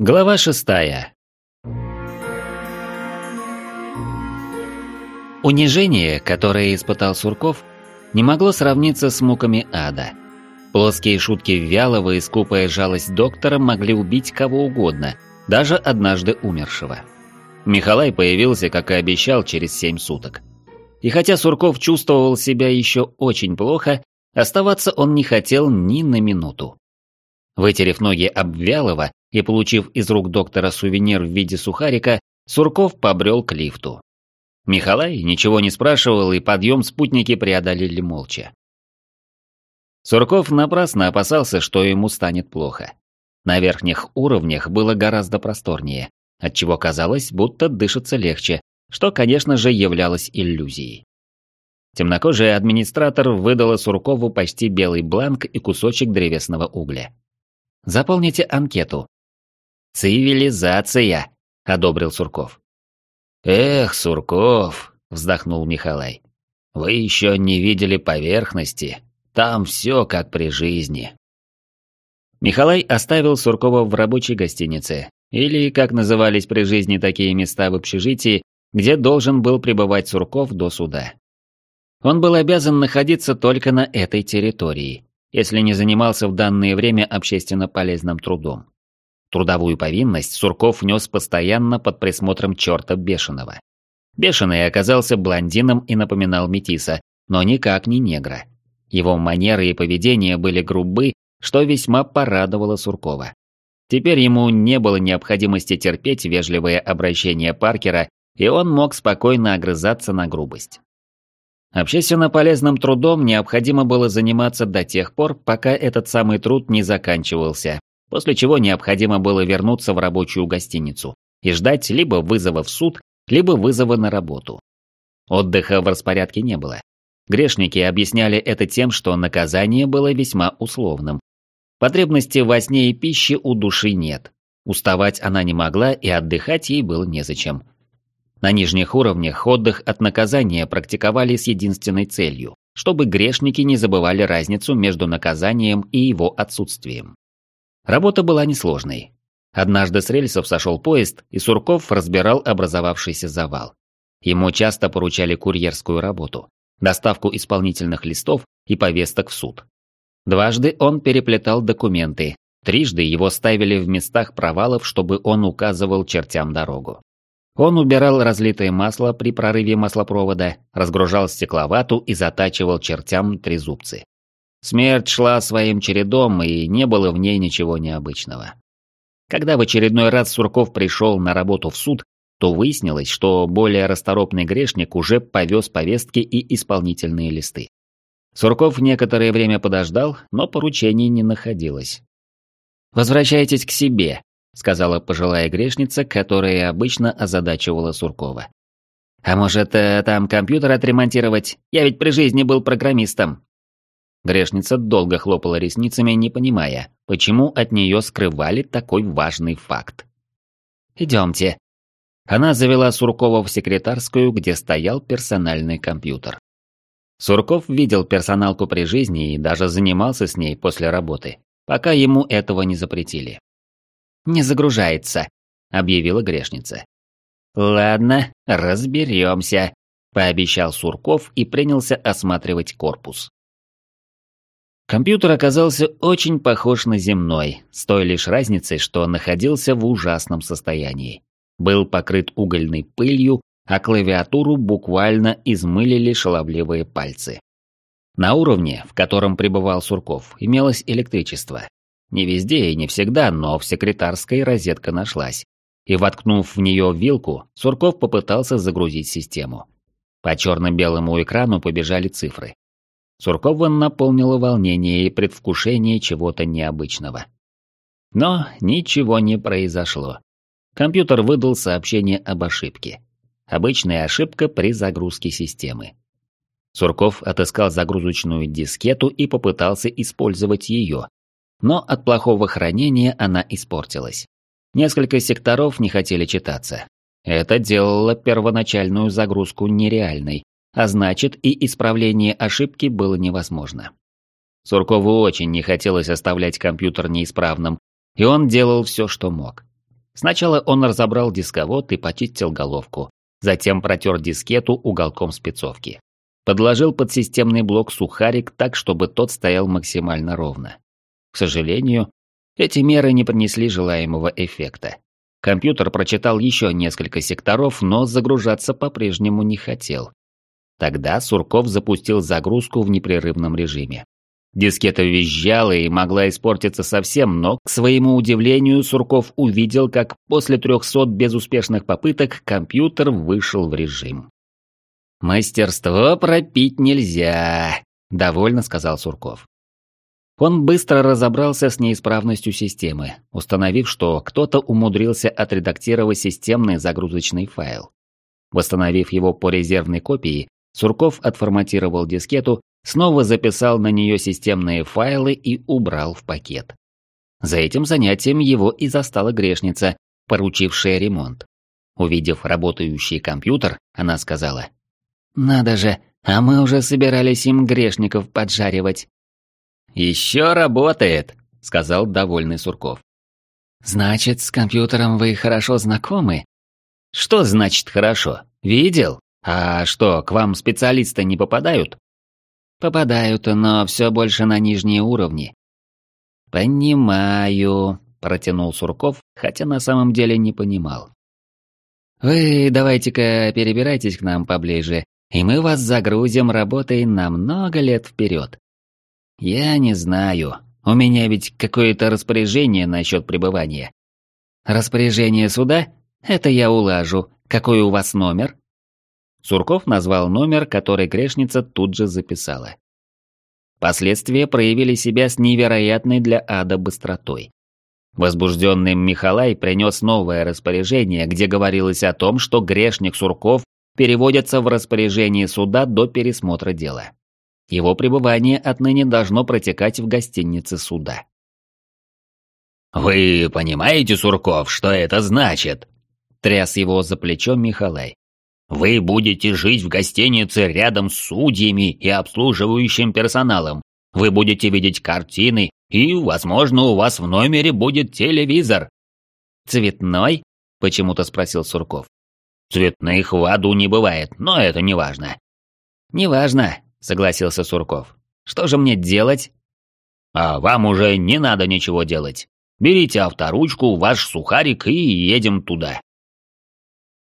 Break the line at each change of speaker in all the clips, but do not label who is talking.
Глава шестая. Унижение, которое испытал Сурков, не могло сравниться с муками ада. Плоские шутки вялого и скупая жалость доктора могли убить кого угодно, даже однажды умершего. Михалай появился, как и обещал, через семь суток. И хотя Сурков чувствовал себя еще очень плохо, оставаться он не хотел ни на минуту. Вытерев ноги об вялого и получив из рук доктора сувенир в виде сухарика, Сурков побрел к лифту. Михалай ничего не спрашивал, и подъем спутники преодолели молча. Сурков напрасно опасался, что ему станет плохо. На верхних уровнях было гораздо просторнее, отчего казалось, будто дышится легче, что, конечно же, являлось иллюзией. Темнокожий администратор выдала Суркову почти белый бланк и кусочек древесного угля. «Заполните анкету». «Цивилизация», — одобрил Сурков. «Эх, Сурков», — вздохнул Михалай, — «вы еще не видели поверхности, там все как при жизни». Михалай оставил Суркова в рабочей гостинице, или, как назывались при жизни такие места в общежитии, где должен был пребывать Сурков до суда. Он был обязан находиться только на этой территории, если не занимался в данное время общественно полезным трудом. Трудовую повинность Сурков нес постоянно под присмотром черта Бешеного. Бешеный оказался блондином и напоминал метиса, но никак не негра. Его манеры и поведение были грубы, что весьма порадовало Суркова. Теперь ему не было необходимости терпеть вежливое обращение Паркера, и он мог спокойно огрызаться на грубость. Общественно полезным трудом необходимо было заниматься до тех пор, пока этот самый труд не заканчивался, после чего необходимо было вернуться в рабочую гостиницу и ждать либо вызова в суд, либо вызова на работу. Отдыха в распорядке не было. Грешники объясняли это тем, что наказание было весьма условным. Потребности во сне и пище у души нет. Уставать она не могла, и отдыхать ей было незачем. На нижних уровнях отдых от наказания практиковали с единственной целью, чтобы грешники не забывали разницу между наказанием и его отсутствием. Работа была несложной. Однажды с рельсов сошел поезд, и Сурков разбирал образовавшийся завал. Ему часто поручали курьерскую работу, доставку исполнительных листов и повесток в суд. Дважды он переплетал документы, трижды его ставили в местах провалов, чтобы он указывал чертям дорогу. Он убирал разлитое масло при прорыве маслопровода, разгружал стекловату и затачивал чертям трезубцы. Смерть шла своим чередом, и не было в ней ничего необычного. Когда в очередной раз Сурков пришел на работу в суд, то выяснилось, что более расторопный грешник уже повез повестки и исполнительные листы. Сурков некоторое время подождал, но поручений не находилось. «Возвращайтесь к себе», сказала пожилая грешница, которая обычно озадачивала Суркова. «А может, э, там компьютер отремонтировать? Я ведь при жизни был программистом». Грешница долго хлопала ресницами, не понимая, почему от нее скрывали такой важный факт. «Идемте». Она завела Суркова в секретарскую, где стоял персональный компьютер. Сурков видел персоналку при жизни и даже занимался с ней после работы, пока ему этого не запретили не загружается», — объявила грешница. «Ладно, разберемся», — пообещал Сурков и принялся осматривать корпус. Компьютер оказался очень похож на земной, с той лишь разницей, что находился в ужасном состоянии. Был покрыт угольной пылью, а клавиатуру буквально измылили шаловливые пальцы. На уровне, в котором пребывал Сурков, имелось электричество, не везде и не всегда, но в секретарской розетка нашлась. И воткнув в нее вилку, Сурков попытался загрузить систему. По черно-белому экрану побежали цифры. Суркова наполнило волнение и предвкушение чего-то необычного. Но ничего не произошло. Компьютер выдал сообщение об ошибке. Обычная ошибка при загрузке системы. Сурков отыскал загрузочную дискету и попытался использовать ее, но от плохого хранения она испортилась. Несколько секторов не хотели читаться. Это делало первоначальную загрузку нереальной, а значит и исправление ошибки было невозможно. Суркову очень не хотелось оставлять компьютер неисправным, и он делал все, что мог. Сначала он разобрал дисковод и почистил головку, затем протер дискету уголком спецовки. Подложил под системный блок сухарик так, чтобы тот стоял максимально ровно. К сожалению, эти меры не принесли желаемого эффекта. Компьютер прочитал еще несколько секторов, но загружаться по-прежнему не хотел. Тогда Сурков запустил загрузку в непрерывном режиме. Дискета визжала и могла испортиться совсем, но, к своему удивлению, Сурков увидел, как после 300 безуспешных попыток компьютер вышел в режим. «Мастерство пропить нельзя», — довольно сказал Сурков. Он быстро разобрался с неисправностью системы, установив, что кто-то умудрился отредактировать системный загрузочный файл. Восстановив его по резервной копии, Сурков отформатировал дискету, снова записал на нее системные файлы и убрал в пакет. За этим занятием его и застала грешница, поручившая ремонт. Увидев работающий компьютер, она сказала, «Надо же, а мы уже собирались им грешников поджаривать». «Еще работает», — сказал довольный Сурков. «Значит, с компьютером вы хорошо знакомы?» «Что значит хорошо? Видел? А что, к вам специалисты не попадают?» «Попадают, но все больше на нижние уровни». «Понимаю», — протянул Сурков, хотя на самом деле не понимал. «Вы давайте-ка перебирайтесь к нам поближе, и мы вас загрузим работой на много лет вперед. «Я не знаю. У меня ведь какое-то распоряжение насчет пребывания». «Распоряжение суда? Это я улажу. Какой у вас номер?» Сурков назвал номер, который грешница тут же записала. Последствия проявили себя с невероятной для ада быстротой. Возбужденный Михалай принес новое распоряжение, где говорилось о том, что грешник Сурков переводится в распоряжение суда до пересмотра дела. Его пребывание отныне должно протекать в гостинице суда.
«Вы понимаете, Сурков, что это значит?»
Тряс его за плечом Михалай.
«Вы будете жить в гостинице рядом с судьями и обслуживающим персоналом. Вы будете видеть картины, и, возможно, у вас в номере будет телевизор».
«Цветной?» – почему-то спросил Сурков.
«Цветных в аду не бывает, но это не важно».
«Не важно. — согласился Сурков. «Что же мне делать?»
«А вам уже не надо ничего делать. Берите авторучку, ваш сухарик и едем туда».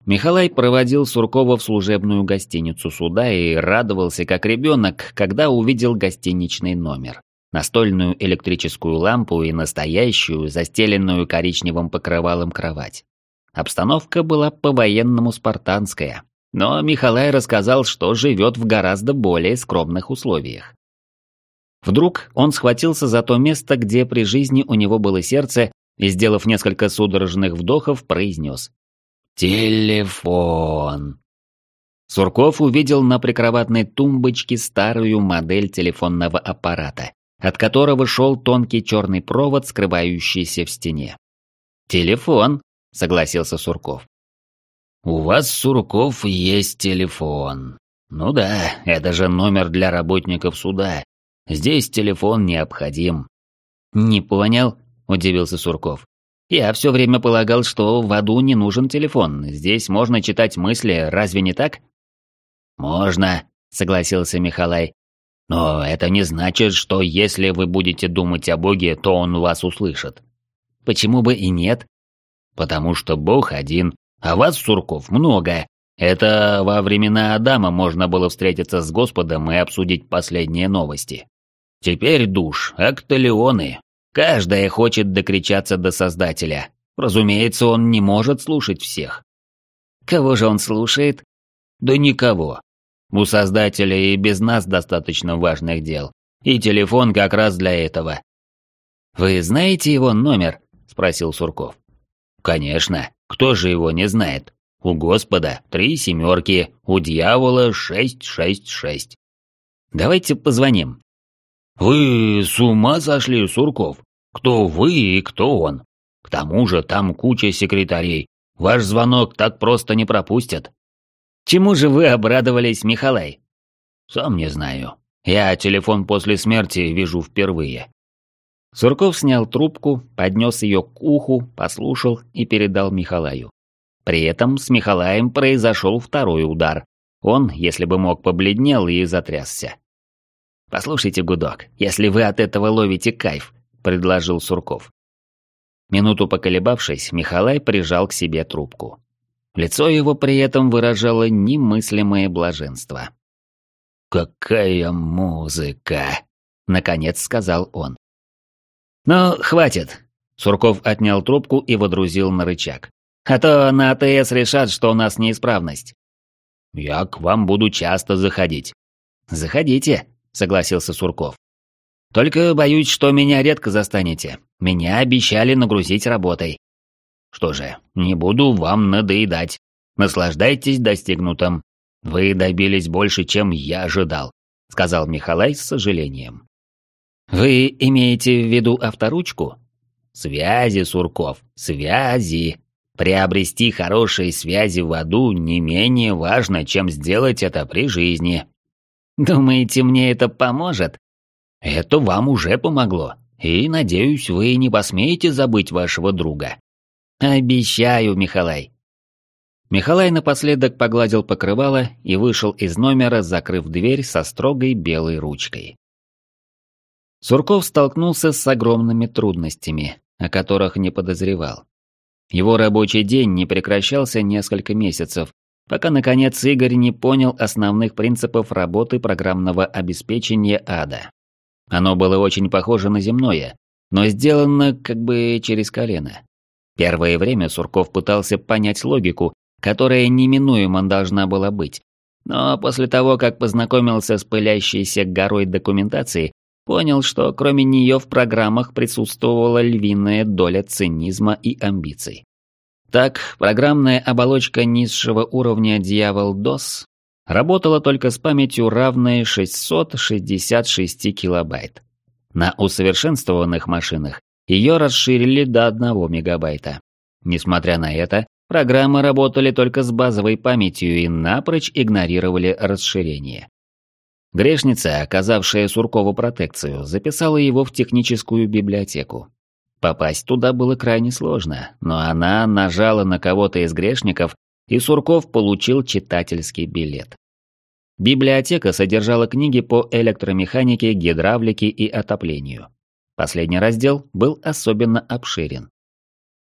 Михалай проводил Суркова в служебную гостиницу суда и радовался как ребенок, когда увидел гостиничный номер. Настольную электрическую лампу и настоящую, застеленную коричневым покрывалом кровать. Обстановка была по-военному спартанская, но Михалай рассказал, что живет в гораздо более скромных условиях. Вдруг он схватился за то место, где при жизни у него было сердце, и, сделав несколько судорожных вдохов, произнес «Телефон». Сурков увидел на прикроватной тумбочке старую модель телефонного аппарата, от которого шел тонкий черный провод, скрывающийся в стене. «Телефон», — согласился Сурков.
«У вас, Сурков, есть телефон. Ну да, это же номер для работников суда. Здесь телефон необходим».
«Не понял», – удивился Сурков. «Я все время полагал, что в аду не нужен телефон. Здесь можно читать мысли, разве не так?»
«Можно», – согласился Михалай. «Но это не значит, что если вы будете думать о Боге, то Он вас услышит».
«Почему бы и нет?»
«Потому что Бог один, а вас, Сурков, много. Это во времена Адама можно было встретиться с Господом и обсудить последние новости. Теперь душ, акталионы. Каждая хочет докричаться до Создателя. Разумеется, он не может слушать всех.
Кого же он слушает?
Да никого. У Создателя и без нас достаточно важных дел. И телефон как раз для этого.
«Вы знаете его номер?» – спросил Сурков.
«Конечно. Кто же его не знает? У Господа три семерки, у дьявола шесть шесть шесть.
Давайте позвоним.
Вы с ума сошли, Сурков? Кто вы и кто он? К тому же там куча секретарей. Ваш звонок так просто не пропустят.
Чему же вы обрадовались, Сурков снял трубку, поднес ее к уху, послушал и передал Михалаю. При этом с Михалаем произошел второй удар. Он, если бы мог, побледнел и затрясся. «Послушайте, гудок, если вы от этого ловите кайф», — предложил Сурков. Минуту поколебавшись, Михалай прижал к себе трубку. Лицо его при этом выражало немыслимое блаженство. «Какая музыка!» — наконец сказал он. «Ну, хватит!» Сурков отнял трубку и водрузил на рычаг. «А то на АТС решат, что у нас неисправность». «Я к вам буду часто заходить». «Заходите», — согласился Сурков. «Только боюсь, что меня редко застанете. Меня обещали нагрузить работой. Что же, не буду вам надоедать. Наслаждайтесь достигнутым. Вы добились больше, чем я ожидал, сказал Михалай с сожалением. Вы имеете в виду авторучку? Связи, Сурков, связи. Приобрести хорошие связи в аду не менее важно, чем сделать это при жизни. Думаете, мне это поможет? Это вам уже помогло. И, надеюсь, вы не посмеете забыть вашего друга. «Обещаю, Михалай». Михалай напоследок погладил покрывало и вышел из номера, закрыв дверь со строгой белой ручкой. Сурков столкнулся с огромными трудностями, о которых не подозревал. Его рабочий день не прекращался несколько месяцев, пока, наконец, Игорь не понял основных принципов работы программного обеспечения ада. Оно было очень похоже на земное, но сделано как бы через колено. Первое время Сурков пытался понять логику, которая неминуемо должна была быть. Но после того, как познакомился с пылящейся горой документации, понял, что кроме нее в программах присутствовала львиная доля цинизма и амбиций. Так, программная оболочка низшего уровня Дьявол DOS работала только с памятью равной 666 килобайт. На усовершенствованных машинах ее расширили до 1 мегабайта. Несмотря на это, программы работали только с базовой памятью и напрочь игнорировали расширение. Грешница, оказавшая Суркову протекцию, записала его в техническую библиотеку. Попасть туда было крайне сложно, но она нажала на кого-то из грешников, и Сурков получил читательский билет. Библиотека содержала книги по электромеханике, гидравлике и отоплению. Последний раздел был особенно обширен.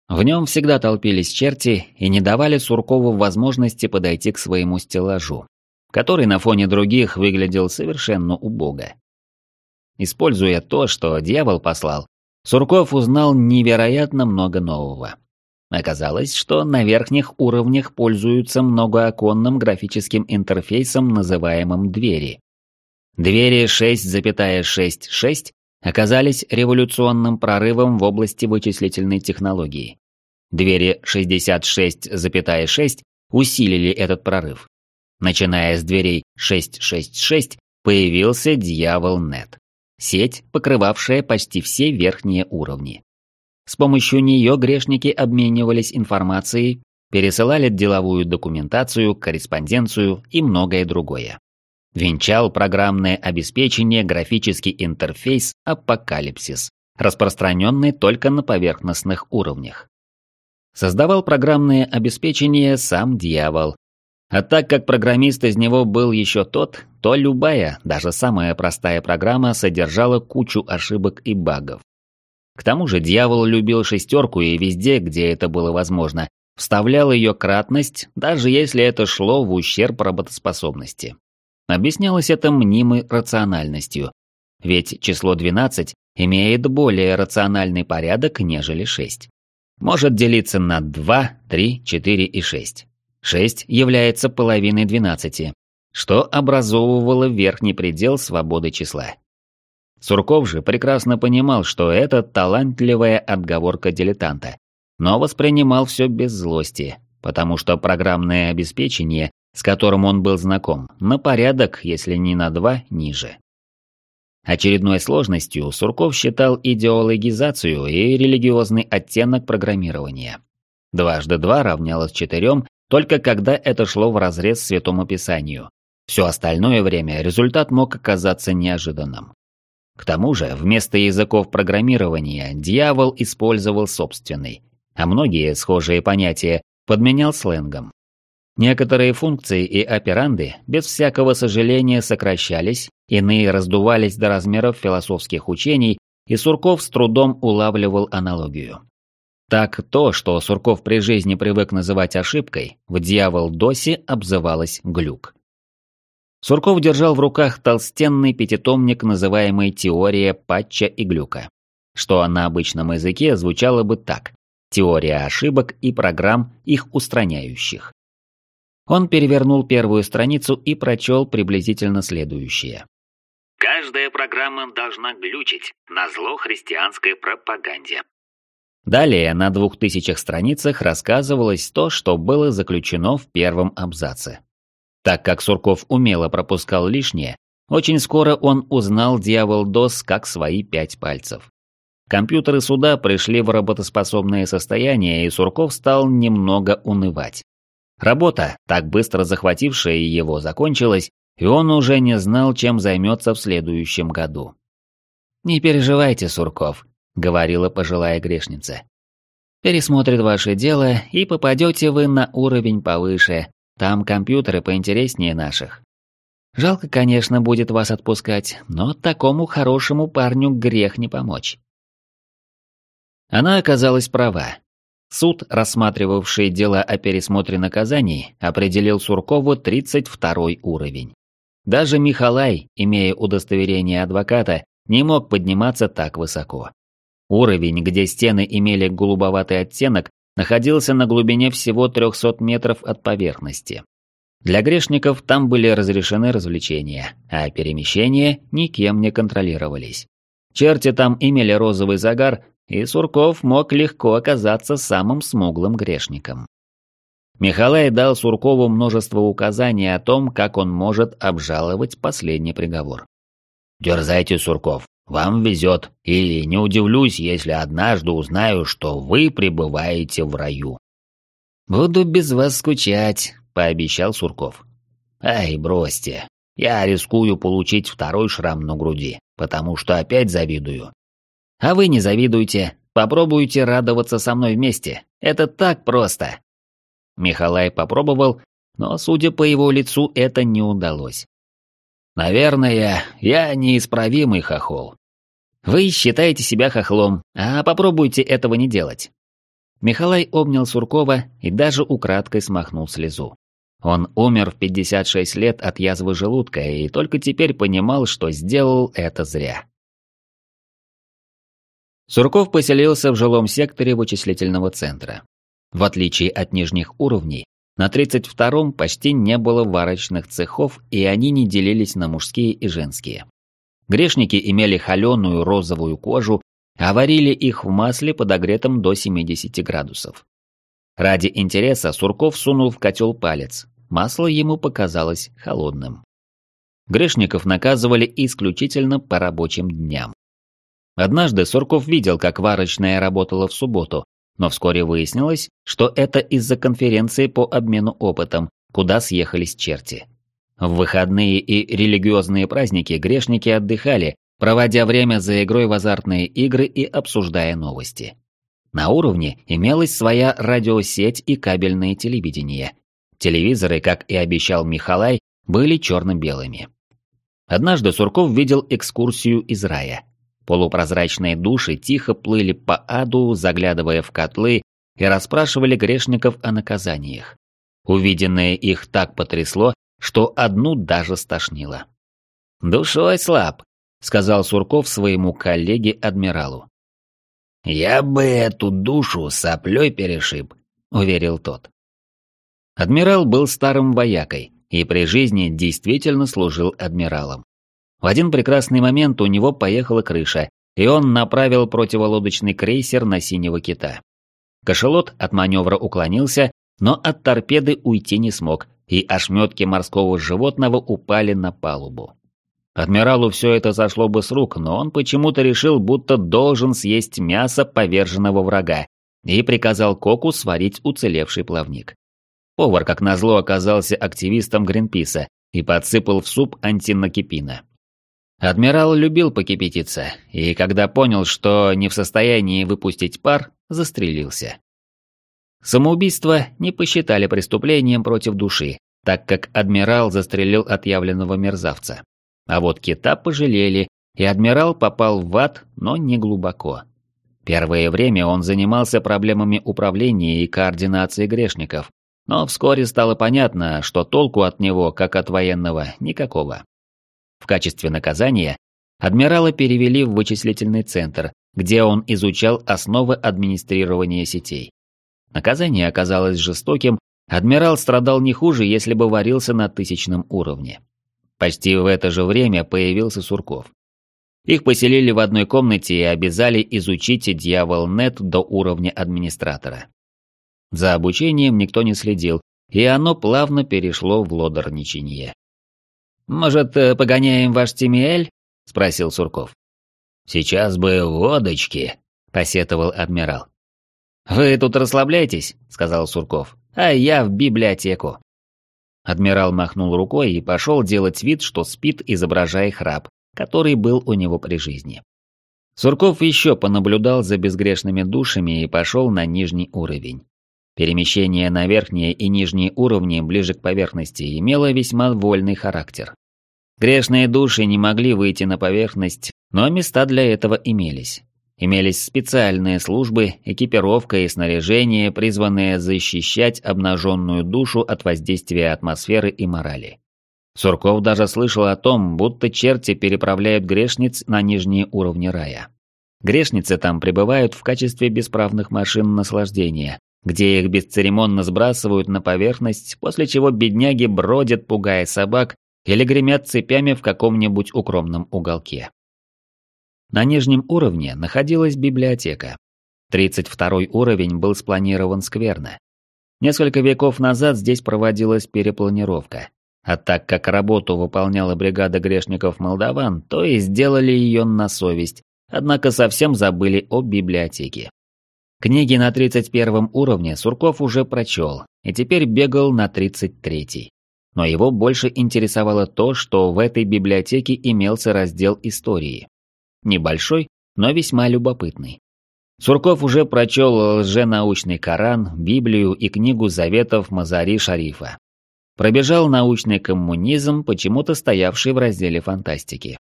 В нем всегда толпились черти и не давали Суркову возможности подойти к своему стеллажу, который на фоне других выглядел совершенно убого. Используя то, что дьявол послал, Сурков узнал невероятно много нового. Оказалось, что на верхних уровнях пользуются многооконным графическим интерфейсом, называемым «двери». Двери 6,66 оказались революционным прорывом в области вычислительной технологии. Двери 66,6 усилили этот прорыв. Начиная с дверей 666 появился Дьявол.нет. Сеть, покрывавшая почти все верхние уровни. С помощью нее грешники обменивались информацией, пересылали деловую документацию, корреспонденцию и многое другое. Венчал программное обеспечение графический интерфейс Апокалипсис, распространенный только на поверхностных уровнях. Создавал программное обеспечение сам дьявол. А так как программист из него был еще тот, то любая, даже самая простая программа содержала кучу ошибок и багов. К тому же дьявол любил шестерку и везде, где это было возможно, вставлял ее кратность, даже если это шло в ущерб работоспособности. Объяснялось это мнимой рациональностью, ведь число 12 имеет более рациональный порядок, нежели 6. Может делиться на 2, 3, 4 и 6. 6 является половиной 12, что образовывало верхний предел свободы числа. Сурков же прекрасно понимал, что это талантливая отговорка дилетанта, но воспринимал все без злости, потому что программное обеспечение с которым он был знаком, на порядок, если не на два, ниже. Очередной сложностью Сурков считал идеологизацию и религиозный оттенок программирования. Дважды два равнялось четырем, только когда это шло вразрез Святому Писанию. Все остальное время результат мог оказаться неожиданным. К тому же, вместо языков программирования дьявол использовал собственный, а многие схожие понятия подменял сленгом. Некоторые функции и операнды без всякого сожаления сокращались, иные раздувались до размеров философских учений, и Сурков с трудом улавливал аналогию. Так то, что Сурков при жизни привык называть ошибкой, в дьявол-досе обзывалось глюк. Сурков держал в руках толстенный пятитомник, называемый «Теория Патча и Глюка», что на обычном языке звучало бы так «Теория ошибок и программ, их устраняющих». Он перевернул первую страницу и прочел приблизительно следующее.
Каждая программа должна глючить, на зло христианской пропаганде.
Далее на двух тысячах страницах рассказывалось то, что было заключено в первом абзаце. Так как Сурков умело пропускал лишнее, очень скоро он узнал дьявол DOS как свои пять пальцев. Компьютеры суда пришли в работоспособное состояние, и Сурков стал немного унывать. Работа, так быстро захватившая его, закончилась, и он уже не знал, чем займется в следующем году. «Не переживайте, Сурков», — говорила пожилая грешница. «Пересмотрит ваше дело, и попадете вы на уровень повыше, там компьютеры поинтереснее наших. Жалко, конечно, будет вас отпускать, но такому хорошему парню грех не помочь. Она оказалась права. Суд, рассматривавший дела о пересмотре наказаний, определил Суркову 32 уровень. Даже Михалай, имея удостоверение адвоката, не мог подниматься так высоко. Уровень, где стены имели голубоватый оттенок, находился на глубине всего 300 метров от поверхности. Для грешников там были разрешены развлечения, а перемещения никем не контролировались. Черти там имели розовый загар, и Сурков мог легко оказаться самым смуглым грешником. Михалай дал Суркову множество указаний о том, как он может обжаловать последний приговор. «Дерзайте, Сурков, вам везет, и не удивлюсь, если однажды узнаю, что вы пребываете в раю». «Буду без вас скучать», — пообещал Сурков. «Ай, бросьте. Я рискую получить второй шрам на груди, потому что опять завидую». «А вы не завидуйте. Попробуйте радоваться со мной вместе. Это так просто». Михалай попробовал, но, судя по его лицу, это не удалось. «Наверное, я неисправимый хохол. Вы считаете себя хохлом, а попробуйте этого не делать. Михалай обнял Суркова и даже украдкой смахнул слезу. Он умер в 56 лет от язвы желудка и только теперь понимал, что сделал это зря. Сурков поселился в жилом секторе вычислительного центра. В отличие от нижних уровней, на 32-м почти не было варочных цехов, и они не делились на мужские и женские. Грешники имели холеную розовую кожу, а варили их в масле, подогретом до 70 градусов. Ради интереса Сурков сунул в котел палец. Масло ему показалось холодным. Грешников наказывали исключительно по рабочим дням. Однажды Сурков видел, как варочная работала в субботу, но вскоре выяснилось, что это из-за конференции по обмену опытом, куда съехались черти. В выходные и религиозные праздники грешники отдыхали, проводя время за игрой в азартные игры и обсуждая новости. На уровне имелась своя радиосеть и кабельное телевидение. Телевизоры, как и обещал Михалай, были черно-белыми. Однажды Сурков видел экскурсию из рая. Полупрозрачные души тихо плыли по аду, заглядывая в котлы и расспрашивали грешников о наказаниях. Увиденное их так потрясло, что одну даже стошнило. «Душой слаб», — сказал Сурков своему коллеге-адмиралу. «Я бы эту душу соплей перешиб», — уверил тот. Адмирал был старым воякой и при жизни действительно служил адмиралом. В один прекрасный момент у него поехала крыша, и он направил противолодочный крейсер на синего кита. Кошелот от маневра уклонился, но от торпеды уйти не смог, и ошметки морского животного упали на палубу. Адмиралу все это сошло бы с рук, но он почему-то решил, будто должен съесть мясо поверженного врага, и приказал Коку сварить уцелевший плавник. Повар, как назло, оказался активистом Гринписа и подсыпал в суп антинакипина. Адмирал любил покипятиться, и когда понял, что не в состоянии выпустить пар, застрелился. Самоубийство не посчитали преступлением против души, так как адмирал застрелил отъявленного мерзавца. А вот кита пожалели, и адмирал попал в ад, но не глубоко. Первое время он занимался проблемами управления и координации грешников, но вскоре стало понятно, что толку от него, как от военного, никакого. В качестве наказания адмирала перевели в вычислительный центр, где он изучал основы администрирования сетей. Наказание оказалось жестоким, адмирал страдал не хуже, если бы варился на тысячном уровне. Почти в это же время появился Сурков. Их поселили в одной комнате и обязали изучить Дьявол.нет до уровня администратора. За обучением никто не следил, и оно плавно перешло в лодорничанье. «Может, э, погоняем ваш Тимиэль?» – спросил Сурков.
«Сейчас бы водочки», – посетовал адмирал.
«Вы тут расслабляйтесь», – сказал Сурков, – «а я в библиотеку». Адмирал махнул рукой и пошел делать вид, что спит, изображая храп, который был у него при жизни. Сурков еще понаблюдал за безгрешными душами и пошел на нижний уровень. Перемещение на верхние и нижние уровни ближе к поверхности имело весьма вольный характер. Грешные души не могли выйти на поверхность, но места для этого имелись. Имелись специальные службы, экипировка и снаряжение, призванные защищать обнаженную душу от воздействия атмосферы и морали. Сурков даже слышал о том, будто черти переправляют грешниц на нижние уровни рая. Грешницы там пребывают в качестве бесправных машин наслаждения, где их бесцеремонно сбрасывают на поверхность, после чего бедняги бродят, пугая собак, или гремят цепями в каком-нибудь укромном уголке. На нижнем уровне находилась библиотека. 32 уровень был спланирован скверно. Несколько веков назад здесь проводилась перепланировка, а так как работу выполняла бригада грешников-молдаван, то и сделали ее на совесть, однако совсем забыли о библиотеке. Книги на 31 уровне Сурков уже прочел, и теперь бегал на 33. Но его больше интересовало то, что в этой библиотеке имелся раздел истории. Небольшой, но весьма любопытный. Сурков уже прочел лженаучный Коран, Библию и книгу заветов Мазари Шарифа, Пробежал научный коммунизм, почему-то стоявший в разделе фантастики.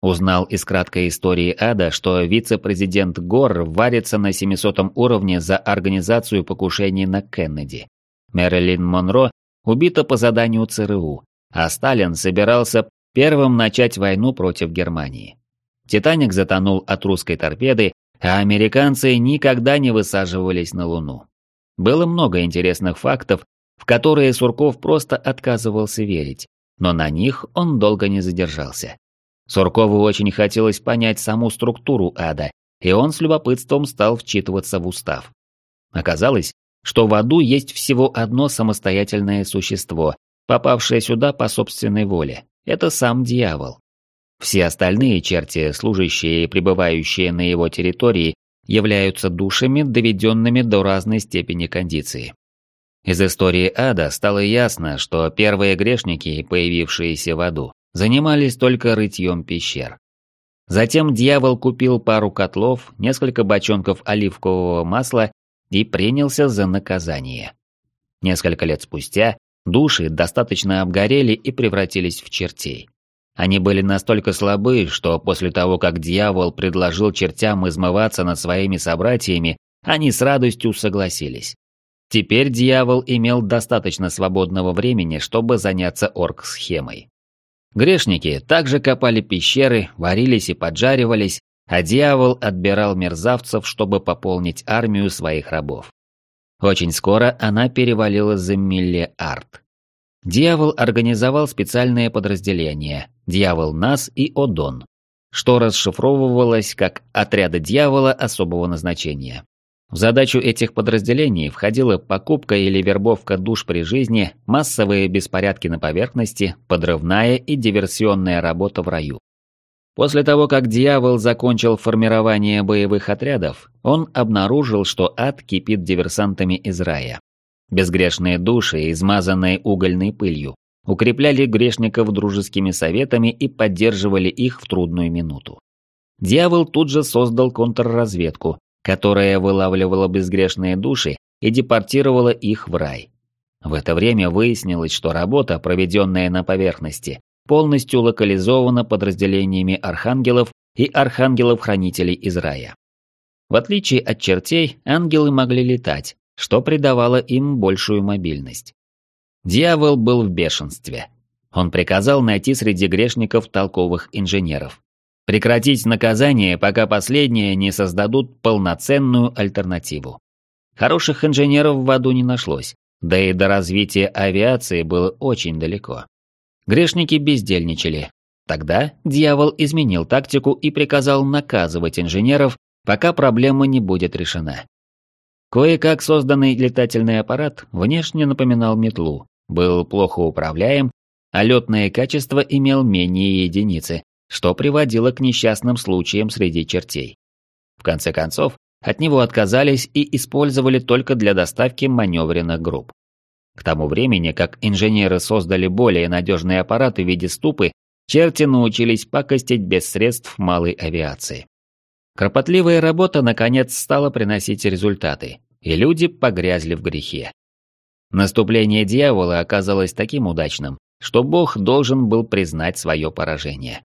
Узнал из краткой истории ада, что вице-президент Гор варится на 700 уровне за организацию покушений на Кеннеди. Мэрилин Монро убита по заданию ЦРУ, а Сталин собирался первым начать войну против Германии. Титаник затонул от русской торпеды, а американцы никогда не высаживались на Луну. Было много интересных фактов, в которые Сурков просто отказывался верить, но на них он долго не задержался. Суркову очень хотелось понять саму структуру ада, и он с любопытством стал вчитываться в устав. Оказалось, что в аду есть всего одно самостоятельное существо, попавшее сюда по собственной воле. Это сам дьявол. Все остальные черти, служащие и пребывающие на его территории, являются душами, доведенными до разной степени кондиции. Из истории ада стало ясно, что первые грешники, появившиеся в аду, занимались только рытьем пещер. Затем дьявол купил пару котлов, несколько бочонков оливкового масла и принялся за наказание. Несколько лет спустя души достаточно обгорели и превратились в чертей. Они были настолько слабы, что после того, как дьявол предложил чертям измываться над своими собратьями, они с радостью согласились. Теперь дьявол имел достаточно свободного времени, чтобы заняться орг-схемой. Грешники также копали пещеры, варились и поджаривались, а дьявол отбирал мерзавцев, чтобы пополнить армию своих рабов. Очень скоро она перевалила за Милле-Арт. Дьявол организовал специальное подразделение «Дьявол Нас» и «Одон», что расшифровывалось как «Отряды дьявола особого назначения». В задачу этих подразделений входила покупка или вербовка душ при жизни, массовые беспорядки на поверхности, подрывная и диверсионная работа в раю. После того, как дьявол закончил формирование боевых отрядов, он обнаружил, что ад кипит диверсантами из рая. Безгрешные души, измазанные угольной пылью, укрепляли грешников дружескими советами и поддерживали их в трудную минуту. Дьявол тут же создал контрразведку, которая вылавливала безгрешные души и депортировала их в рай. В это время выяснилось, что работа, проведенная на поверхности, полностью локализована подразделениями архангелов и архангелов-хранителей из рая. В отличие от чертей, ангелы могли летать, что придавало им большую мобильность. Дьявол был в бешенстве. Он приказал найти среди грешников толковых инженеров. Прекратить наказание, пока последние не создадут полноценную альтернативу. Хороших инженеров в аду не нашлось, да и до развития авиации было очень далеко. Грешники бездельничали. Тогда дьявол изменил тактику и приказал наказывать инженеров, пока проблема не будет решена. Кое-как созданный летательный аппарат внешне напоминал метлу, был плохо управляем, а летное качество имел менее единицы, что приводило к несчастным случаям среди чертей. В конце концов, от него отказались и использовали только для доставки маневренных групп. К тому времени, как инженеры создали более надежные аппараты в виде ступы, черти научились пакостить без средств малой авиации. Кропотливая работа наконец стала приносить результаты, и люди погрязли в грехе. Наступление дьявола оказалось таким удачным, что Бог должен был признать свое поражение.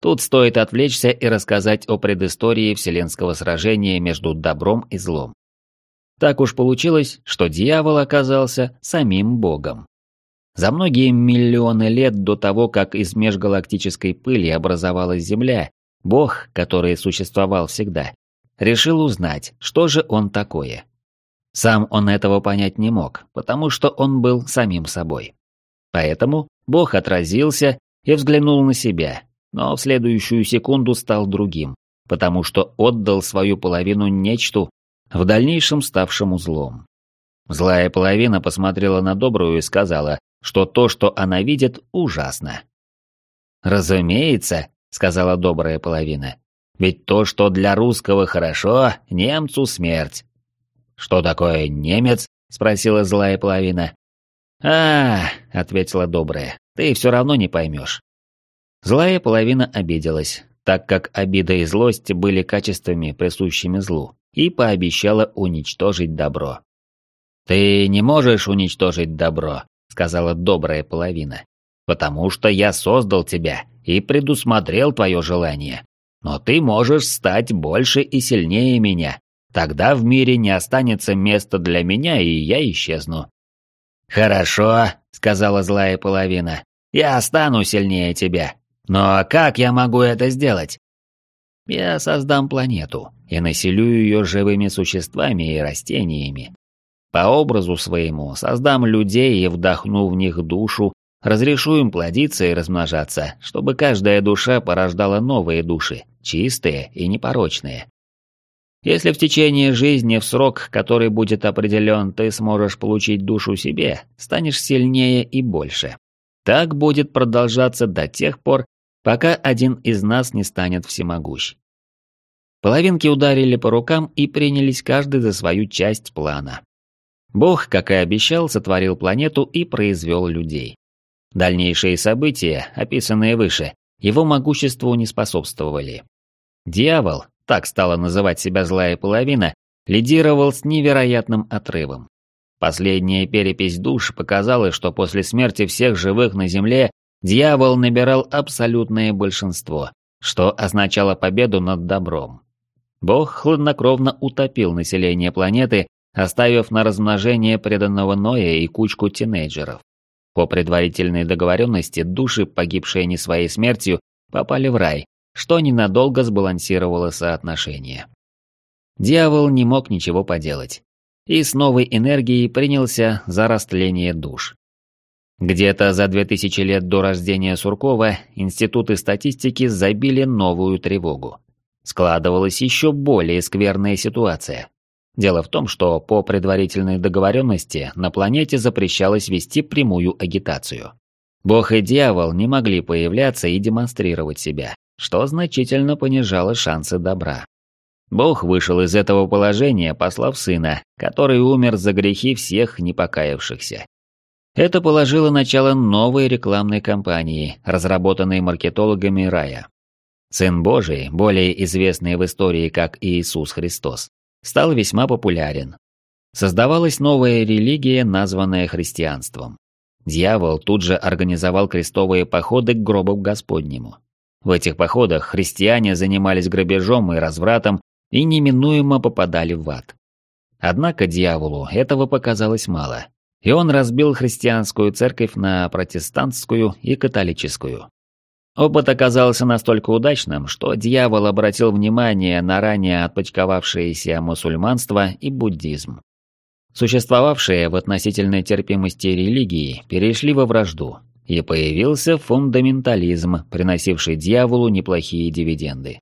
Тут стоит отвлечься и рассказать о предыстории вселенского сражения между добром и злом. Так уж получилось, что дьявол оказался самим богом. За многие миллионы лет до того, как из межгалактической пыли образовалась Земля, бог, который существовал всегда, решил узнать, что же он такое. Сам он этого понять не мог, потому что он был самим собой. Поэтому бог отразился и взглянул на себя, но в следующую секунду стал другим, потому что отдал свою половину нечту, в дальнейшем ставшему злом. Злая половина посмотрела на добрую и сказала, что то, что она видит, ужасно. «Разумеется», — сказала добрая половина, — «ведь то, что для русского хорошо, немцу смерть». «Что такое немец?» — спросила злая половина. «А, — ответила добрая, — ты все равно не поймешь. Злая половина обиделась, так как обида и злость были качествами, присущими злу, и пообещала уничтожить добро. «Ты не можешь уничтожить добро», — сказала добрая половина, «потому что я создал тебя и предусмотрел твое желание. Но ты можешь стать больше и сильнее меня. Тогда в мире не останется места для меня, и я исчезну». «Хорошо», — сказала злая половина, «я стану сильнее тебя, но как я могу это сделать? Я создам планету и населю ее живыми существами и растениями. По образу своему создам людей и вдохну в них душу, разрешу им плодиться и размножаться, чтобы каждая душа порождала новые души, чистые и непорочные. Если в течение жизни в срок, который будет определен, ты сможешь получить душу себе, станешь сильнее и больше. Так будет продолжаться до тех пор, пока один из нас не станет всемогущ. Половинки ударили по рукам и принялись каждый за свою часть плана. Бог, как и обещал, сотворил планету и произвел людей. Дальнейшие события, описанные выше, его могуществу не способствовали. Дьявол, так стала называть себя злая половина, лидировал с невероятным отрывом. Последняя перепись душ показала, что после смерти всех живых на Земле дьявол набирал абсолютное большинство, что означало победу над добром. Бог хладнокровно утопил население планеты, оставив на размножение преданного Ноя и кучку тинейджеров. По предварительной договоренности души, погибшие не своей смертью, попали в рай, что ненадолго сбалансировало соотношение. Дьявол не мог ничего поделать и с новой энергией принялся за растление душ. Где-то за 2000 лет до рождения Суркова институты статистики забили новую тревогу. Складывалась еще более скверная ситуация. Дело в том, что по предварительной договоренности на планете запрещалось вести прямую агитацию. Бог и дьявол не могли появляться и демонстрировать себя, что значительно понижало шансы добра. Бог вышел из этого положения, послав сына, который умер за грехи всех непокаявшихся. Это положило начало новой рекламной кампании, разработанной маркетологами рая. Сын Божий, более известный в истории как Иисус Христос, стал весьма популярен. Создавалась новая религия, названная христианством. Дьявол тут же организовал крестовые походы к гробу Господнему. В этих походах христиане занимались грабежом и развратом и неминуемо попадали в ад. Однако дьяволу этого показалось мало, и он разбил христианскую церковь на протестантскую и католическую. Опыт оказался настолько удачным, что дьявол обратил внимание на ранее отпочковавшееся мусульманство и буддизм. Существовавшие в относительной терпимости религии перешли во вражду, и появился фундаментализм, приносивший дьяволу неплохие дивиденды.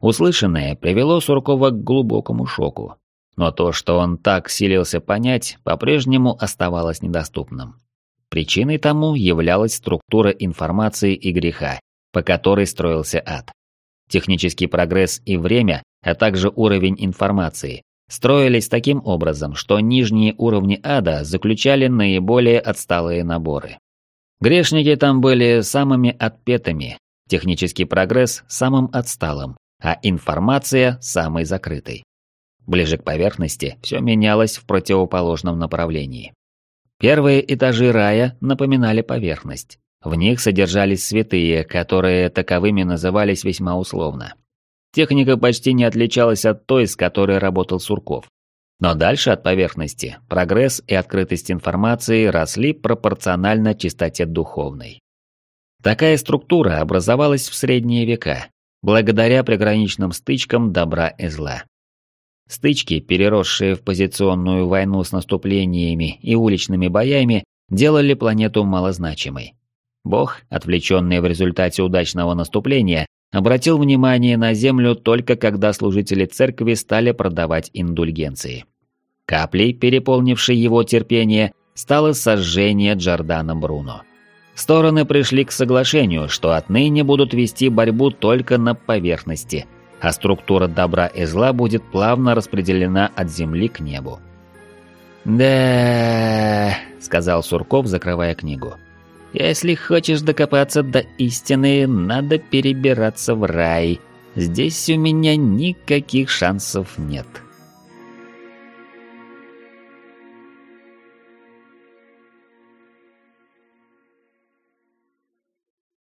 Услышанное привело Суркова к глубокому шоку, но то, что он так силился понять, по-прежнему оставалось недоступным. Причиной тому являлась структура информации и греха, по которой строился ад. Технический прогресс и время, а также уровень информации, строились таким образом, что нижние уровни ада заключали наиболее отсталые наборы. Грешники там были самыми отпетыми, технический прогресс – самым отсталым, а информация – самой закрытой. Ближе к поверхности все менялось в противоположном направлении. Первые этажи рая напоминали поверхность. В них содержались святые, которые таковыми назывались весьма условно. Техника почти не отличалась от той, с которой работал Сурков. Но дальше от поверхности прогресс и открытость информации росли пропорционально чистоте духовной. Такая структура образовалась в средние века, благодаря приграничным стычкам добра и зла. Стычки, переросшие в позиционную войну с наступлениями и уличными боями, делали планету малозначимой. Бог, отвлеченный в результате удачного наступления, обратил внимание на землю только когда служители церкви стали продавать индульгенции. Каплей, переполнившей его терпение, стало сожжение Джордана Бруно. Стороны пришли к соглашению, что отныне будут вести борьбу только на поверхности, а структура добра и зла будет плавно распределена от земли к небу. «Да...» — сказал Сурков, закрывая книгу. Если хочешь докопаться до истины, надо перебираться в рай. Здесь у меня никаких шансов нет.